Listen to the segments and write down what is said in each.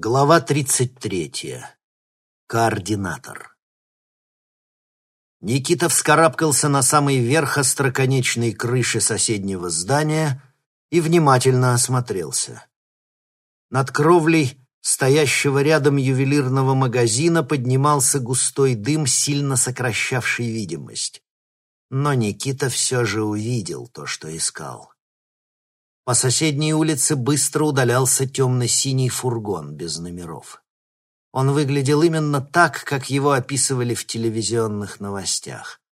Глава 33. Координатор. Никита вскарабкался на самый верх остроконечной крыши соседнего здания и внимательно осмотрелся. Над кровлей стоящего рядом ювелирного магазина поднимался густой дым, сильно сокращавший видимость. Но Никита все же увидел то, что искал. По соседней улице быстро удалялся темно-синий фургон без номеров. Он выглядел именно так, как его описывали в телевизионных новостях.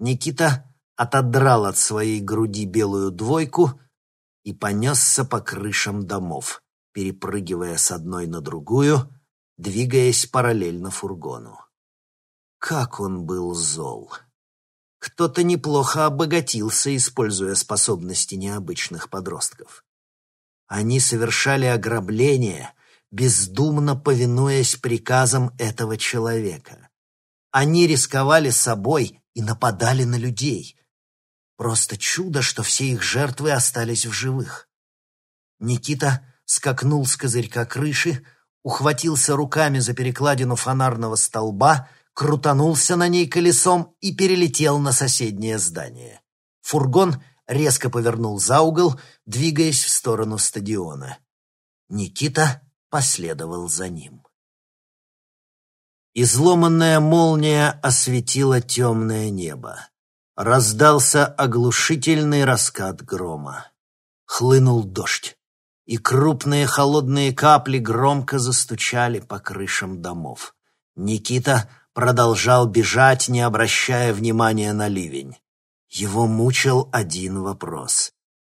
Никита отодрал от своей груди белую двойку и понесся по крышам домов, перепрыгивая с одной на другую, двигаясь параллельно фургону. Как он был зол! Кто-то неплохо обогатился, используя способности необычных подростков. Они совершали ограбление, бездумно повинуясь приказам этого человека. Они рисковали собой и нападали на людей. Просто чудо, что все их жертвы остались в живых. Никита скакнул с козырька крыши, ухватился руками за перекладину фонарного столба — крутанулся на ней колесом и перелетел на соседнее здание. Фургон резко повернул за угол, двигаясь в сторону стадиона. Никита последовал за ним. Изломанная молния осветила темное небо. Раздался оглушительный раскат грома. Хлынул дождь, и крупные холодные капли громко застучали по крышам домов. Никита продолжал бежать, не обращая внимания на ливень. Его мучил один вопрос.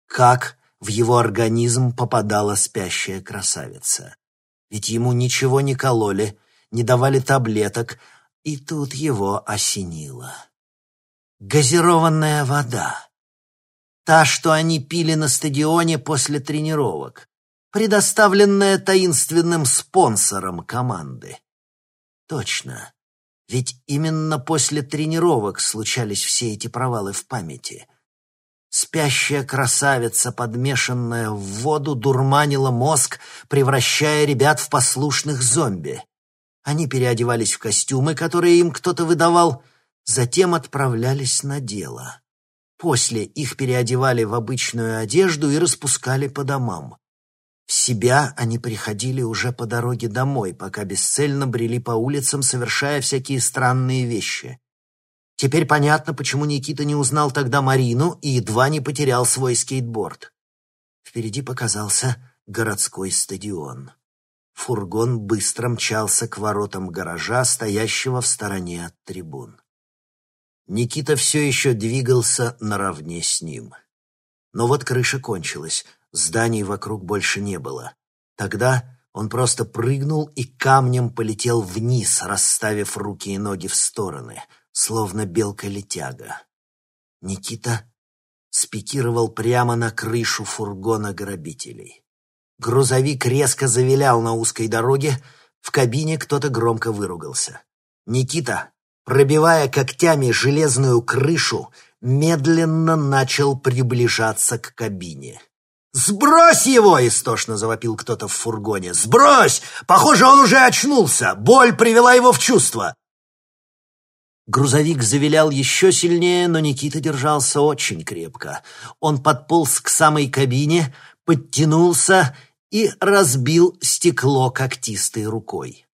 Как в его организм попадала спящая красавица? Ведь ему ничего не кололи, не давали таблеток, и тут его осенило. Газированная вода. Та, что они пили на стадионе после тренировок, предоставленная таинственным спонсором команды. Точно. Ведь именно после тренировок случались все эти провалы в памяти. Спящая красавица, подмешанная в воду, дурманила мозг, превращая ребят в послушных зомби. Они переодевались в костюмы, которые им кто-то выдавал, затем отправлялись на дело. После их переодевали в обычную одежду и распускали по домам. Себя они приходили уже по дороге домой, пока бесцельно брели по улицам, совершая всякие странные вещи. Теперь понятно, почему Никита не узнал тогда Марину и едва не потерял свой скейтборд. Впереди показался городской стадион. Фургон быстро мчался к воротам гаража, стоящего в стороне от трибун. Никита все еще двигался наравне с ним. Но вот крыша кончилась, Зданий вокруг больше не было. Тогда он просто прыгнул и камнем полетел вниз, расставив руки и ноги в стороны, словно белка-летяга. Никита спикировал прямо на крышу фургона грабителей. Грузовик резко завилял на узкой дороге, в кабине кто-то громко выругался. Никита, пробивая когтями железную крышу, медленно начал приближаться к кабине. «Сбрось его!» — истошно завопил кто-то в фургоне. «Сбрось! Похоже, он уже очнулся! Боль привела его в чувство!» Грузовик завилял еще сильнее, но Никита держался очень крепко. Он подполз к самой кабине, подтянулся и разбил стекло когтистой рукой.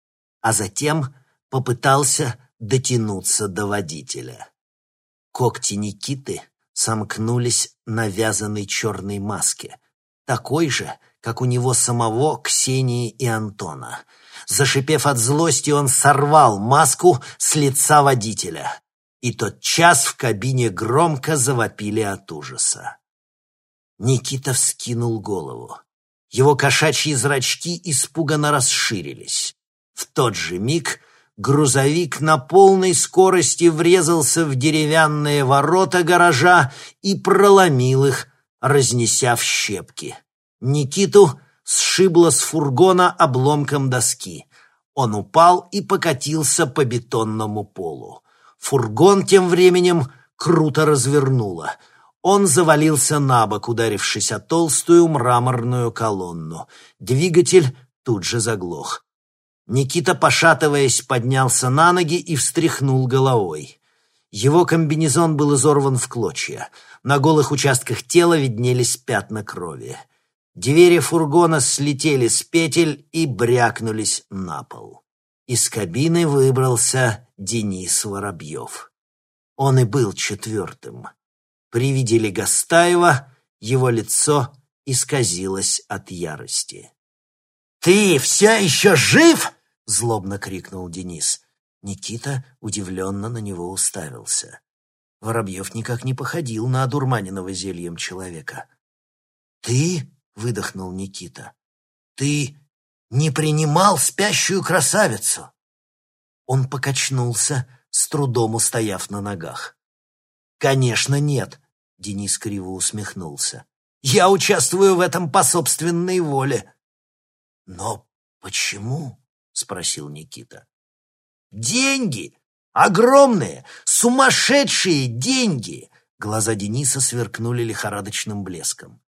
А затем попытался дотянуться до водителя. Когти Никиты сомкнулись на вязаной черной маске такой же, как у него самого, Ксении и Антона. Зашипев от злости, он сорвал маску с лица водителя. И тот час в кабине громко завопили от ужаса. Никита вскинул голову. Его кошачьи зрачки испуганно расширились. В тот же миг грузовик на полной скорости врезался в деревянные ворота гаража и проломил их, разнеся в щепки. Никиту сшибло с фургона обломком доски. Он упал и покатился по бетонному полу. Фургон тем временем круто развернуло. Он завалился на бок, ударившись о толстую мраморную колонну. Двигатель тут же заглох. Никита, пошатываясь, поднялся на ноги и встряхнул головой. Его комбинезон был изорван в клочья. На голых участках тела виднелись пятна крови. Двери фургона слетели с петель и брякнулись на пол. Из кабины выбрался Денис Воробьев. Он и был четвертым. При виде Легостаева его лицо исказилось от ярости. «Ты все еще жив?» — злобно крикнул Денис. Никита удивленно на него уставился. Воробьев никак не походил на одурманенного зельем человека. «Ты?» — выдохнул Никита. «Ты не принимал спящую красавицу?» Он покачнулся, с трудом устояв на ногах. «Конечно, нет», — Денис криво усмехнулся. «Я участвую в этом по собственной воле». «Но почему?» — спросил Никита. «Деньги! Огромные, сумасшедшие деньги!» Глаза Дениса сверкнули лихорадочным блеском.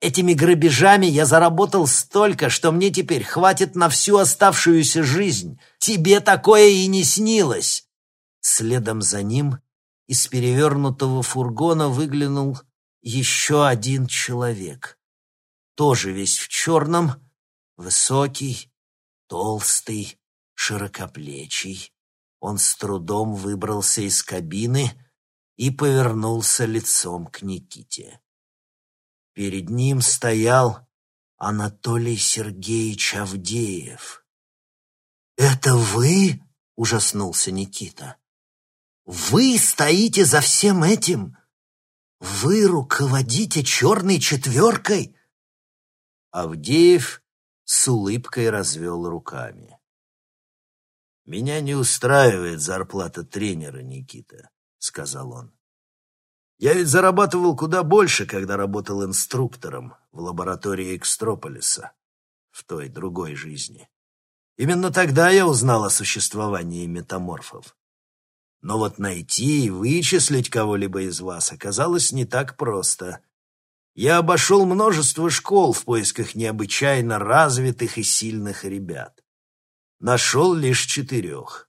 «Этими грабежами я заработал столько, что мне теперь хватит на всю оставшуюся жизнь. Тебе такое и не снилось!» Следом за ним из перевернутого фургона выглянул еще один человек. Тоже весь в черном, высокий, толстый, широкоплечий. Он с трудом выбрался из кабины и повернулся лицом к Никите. Перед ним стоял Анатолий Сергеевич Авдеев. «Это вы?» — ужаснулся Никита. «Вы стоите за всем этим? Вы руководите черной четверкой?» Авдеев с улыбкой развел руками. «Меня не устраивает зарплата тренера, Никита», — сказал он. «Я ведь зарабатывал куда больше, когда работал инструктором в лаборатории Экстрополиса, в той другой жизни. Именно тогда я узнал о существовании метаморфов. Но вот найти и вычислить кого-либо из вас оказалось не так просто. Я обошел множество школ в поисках необычайно развитых и сильных ребят нашел лишь четырех.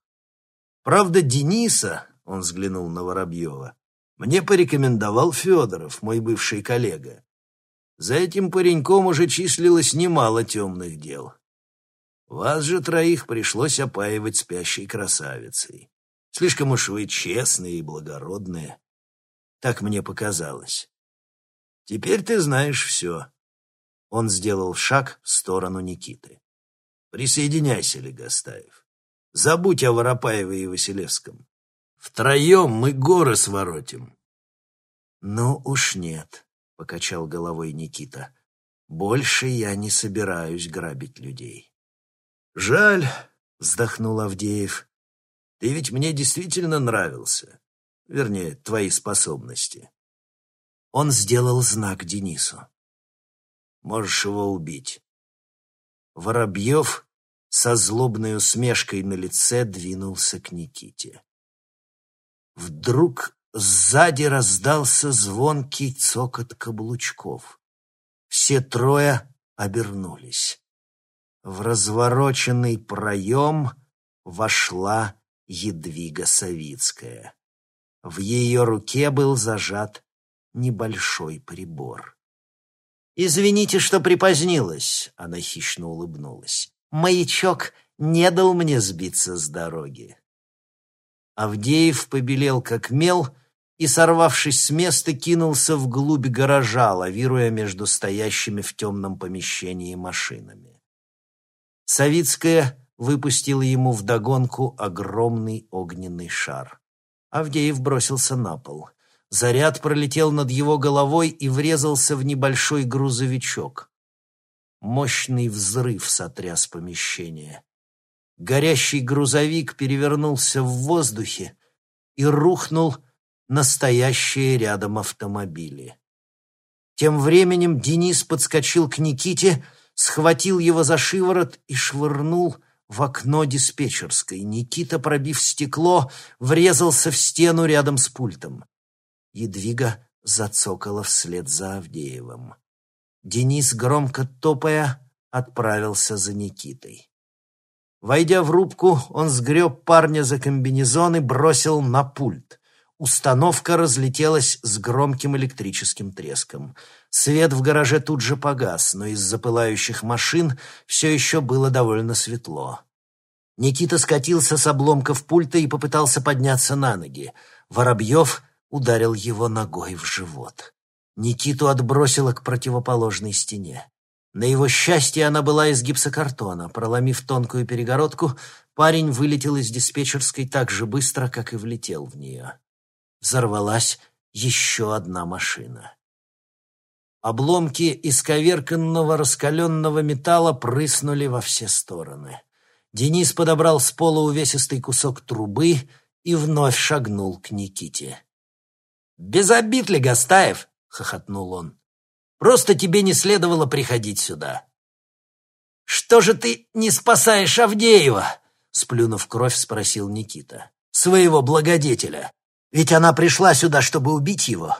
Правда, Дениса, он взглянул на Воробьева, мне порекомендовал Федоров, мой бывший коллега. За этим пареньком уже числилось немало темных дел. Вас же троих пришлось опаивать спящей красавицей. Слишком уж вы честные и благородные. Так мне показалось. Теперь ты знаешь все. Он сделал шаг в сторону Никиты. Присоединяйся, Легостаев. Забудь о Воропаеве и Василевском. Втроем мы горы своротим. Ну уж нет, — покачал головой Никита. Больше я не собираюсь грабить людей. Жаль, — вздохнул Авдеев. Ты ведь мне действительно нравился. Вернее, твои способности. Он сделал знак Денису. Можешь его убить. Воробьев со злобной усмешкой на лице двинулся к Никите. Вдруг сзади раздался звонкий цокот каблучков. Все трое обернулись. В развороченный проем вошла Едвига Савицкая. В ее руке был зажат небольшой прибор. «Извините, что припозднилась», — она хищно улыбнулась. «Маячок не дал мне сбиться с дороги». Авдеев побелел как мел и, сорвавшись с места, кинулся вглубь гаража, лавируя между стоящими в темном помещении машинами. Савицкая выпустила ему вдогонку огромный огненный шар. Авдеев бросился на пол. Заряд пролетел над его головой и врезался в небольшой грузовичок. Мощный взрыв сотряс помещение. Горящий грузовик перевернулся в воздухе и рухнул на стоящие рядом автомобили. Тем временем Денис подскочил к Никите, схватил его за шиворот и швырнул в окно диспетчерской. Никита, пробив стекло, врезался в стену рядом с пультом. Едвига зацокала вслед за Авдеевым. Денис, громко топая, отправился за Никитой. Войдя в рубку, он сгреб парня за комбинезон и бросил на пульт. Установка разлетелась с громким электрическим треском. Свет в гараже тут же погас, но из запылающих машин все еще было довольно светло. Никита скатился с обломков пульта и попытался подняться на ноги. Воробьев ударил его ногой в живот. Никиту отбросило к противоположной стене. На его счастье она была из гипсокартона. Проломив тонкую перегородку, парень вылетел из диспетчерской так же быстро, как и влетел в нее. Взорвалась еще одна машина. Обломки исковерканного раскаленного металла прыснули во все стороны. Денис подобрал с пола увесистый кусок трубы и вновь шагнул к Никите. «Без обид ли, Гастаев?» — хохотнул он. «Просто тебе не следовало приходить сюда». «Что же ты не спасаешь Авдеева?» — сплюнув кровь, спросил Никита. «Своего благодетеля. Ведь она пришла сюда, чтобы убить его».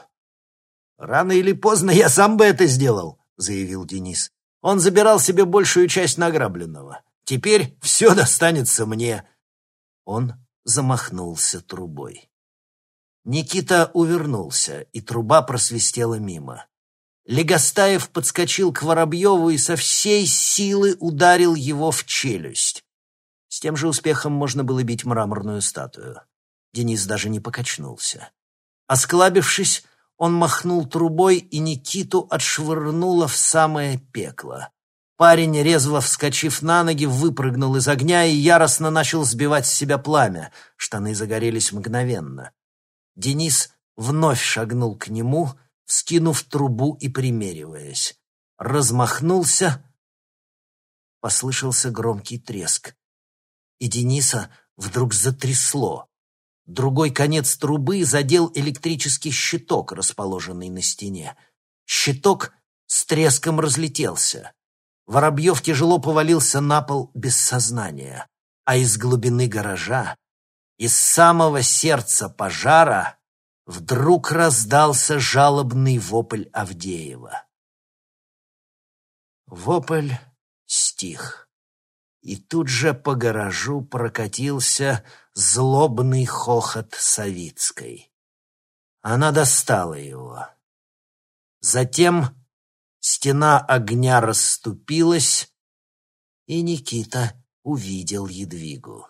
«Рано или поздно я сам бы это сделал», — заявил Денис. «Он забирал себе большую часть награбленного. Теперь все достанется мне». Он замахнулся трубой. Никита увернулся, и труба просвистела мимо. Легостаев подскочил к Воробьеву и со всей силы ударил его в челюсть. С тем же успехом можно было бить мраморную статую. Денис даже не покачнулся. Осклабившись, он махнул трубой, и Никиту отшвырнуло в самое пекло. Парень, резво вскочив на ноги, выпрыгнул из огня и яростно начал сбивать с себя пламя. Штаны загорелись мгновенно. Денис вновь шагнул к нему, вскинув трубу и примериваясь. Размахнулся. Послышался громкий треск. И Дениса вдруг затрясло. Другой конец трубы задел электрический щиток, расположенный на стене. Щиток с треском разлетелся. Воробьев тяжело повалился на пол без сознания, а из глубины гаража из самого сердца пожара вдруг раздался жалобный вопль Авдеева. Вопль стих, и тут же по гаражу прокатился злобный хохот Савицкой. Она достала его. Затем стена огня расступилась, и Никита увидел Едвигу.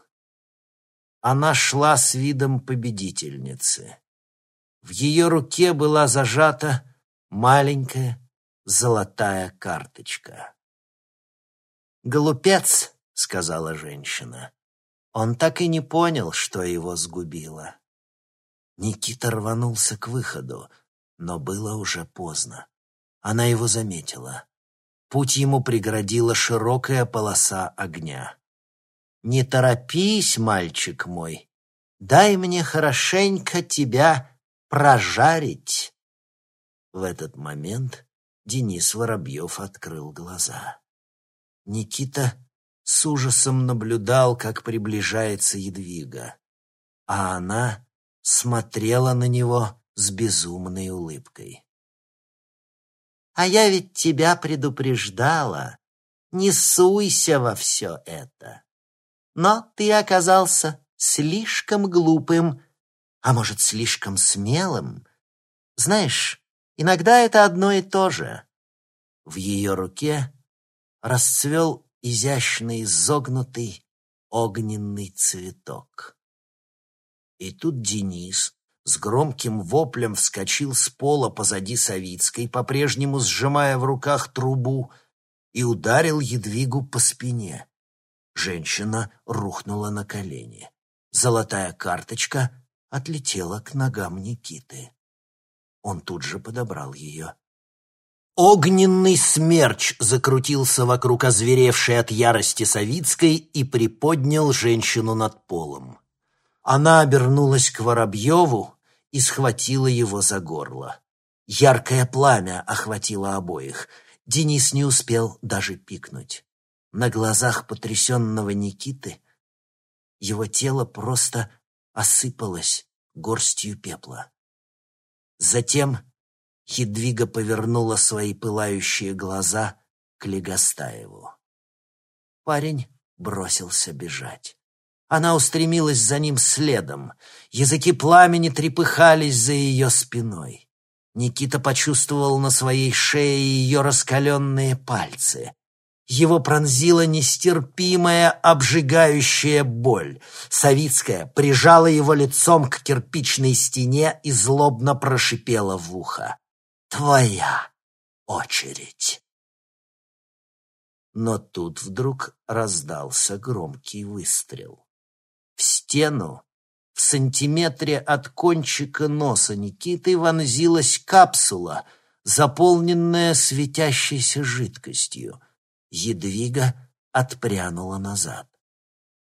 Она шла с видом победительницы. В ее руке была зажата маленькая золотая карточка. «Глупец», — сказала женщина. Он так и не понял, что его сгубило. Никита рванулся к выходу, но было уже поздно. Она его заметила. Путь ему преградила широкая полоса огня. Не торопись, мальчик мой, дай мне хорошенько тебя прожарить. В этот момент Денис Воробьев открыл глаза. Никита с ужасом наблюдал, как приближается Едвига, а она смотрела на него с безумной улыбкой. «А я ведь тебя предупреждала. Не суйся во все это но ты оказался слишком глупым, а может, слишком смелым. Знаешь, иногда это одно и то же. В ее руке расцвел изящный изогнутый огненный цветок. И тут Денис с громким воплем вскочил с пола позади Савицкой, по-прежнему сжимая в руках трубу, и ударил Едвигу по спине. Женщина рухнула на колени. Золотая карточка отлетела к ногам Никиты. Он тут же подобрал ее. Огненный смерч закрутился вокруг озверевшей от ярости Савицкой и приподнял женщину над полом. Она обернулась к Воробьеву и схватила его за горло. Яркое пламя охватило обоих. Денис не успел даже пикнуть. На глазах потрясенного Никиты его тело просто осыпалось горстью пепла. Затем Хидвига повернула свои пылающие глаза к Легостаеву. Парень бросился бежать. Она устремилась за ним следом. Языки пламени трепыхались за ее спиной. Никита почувствовал на своей шее ее раскаленные пальцы. Его пронзила нестерпимая, обжигающая боль. Савицкая прижала его лицом к кирпичной стене и злобно прошипела в ухо. «Твоя очередь!» Но тут вдруг раздался громкий выстрел. В стену, в сантиметре от кончика носа Никиты вонзилась капсула, заполненная светящейся жидкостью. Едвига отпрянула назад.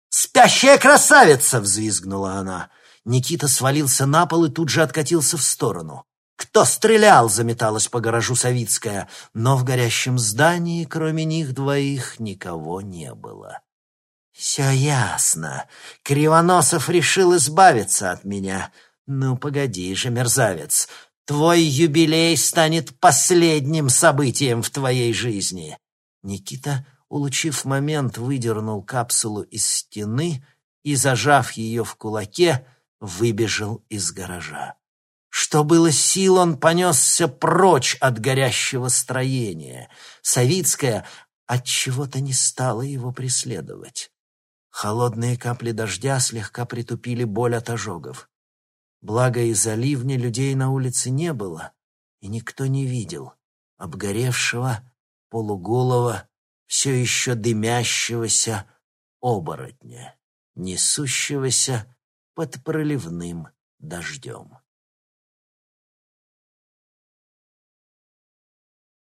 «Спящая красавица!» — взвизгнула она. Никита свалился на пол и тут же откатился в сторону. «Кто стрелял?» — заметалась по гаражу Савицкая, но в горящем здании, кроме них двоих, никого не было. «Все ясно. Кривоносов решил избавиться от меня. Ну, погоди же, мерзавец. Твой юбилей станет последним событием в твоей жизни». Никита, улучив момент, выдернул капсулу из стены и, зажав ее в кулаке, выбежал из гаража. Что было сил, он понесся прочь от горящего строения. Савицкая от чего то не стала его преследовать. Холодные капли дождя слегка притупили боль от ожогов. Благо из-за ливня людей на улице не было, и никто не видел обгоревшего, полуголого, все еще дымящегося оборотня, несущегося под проливным дождем.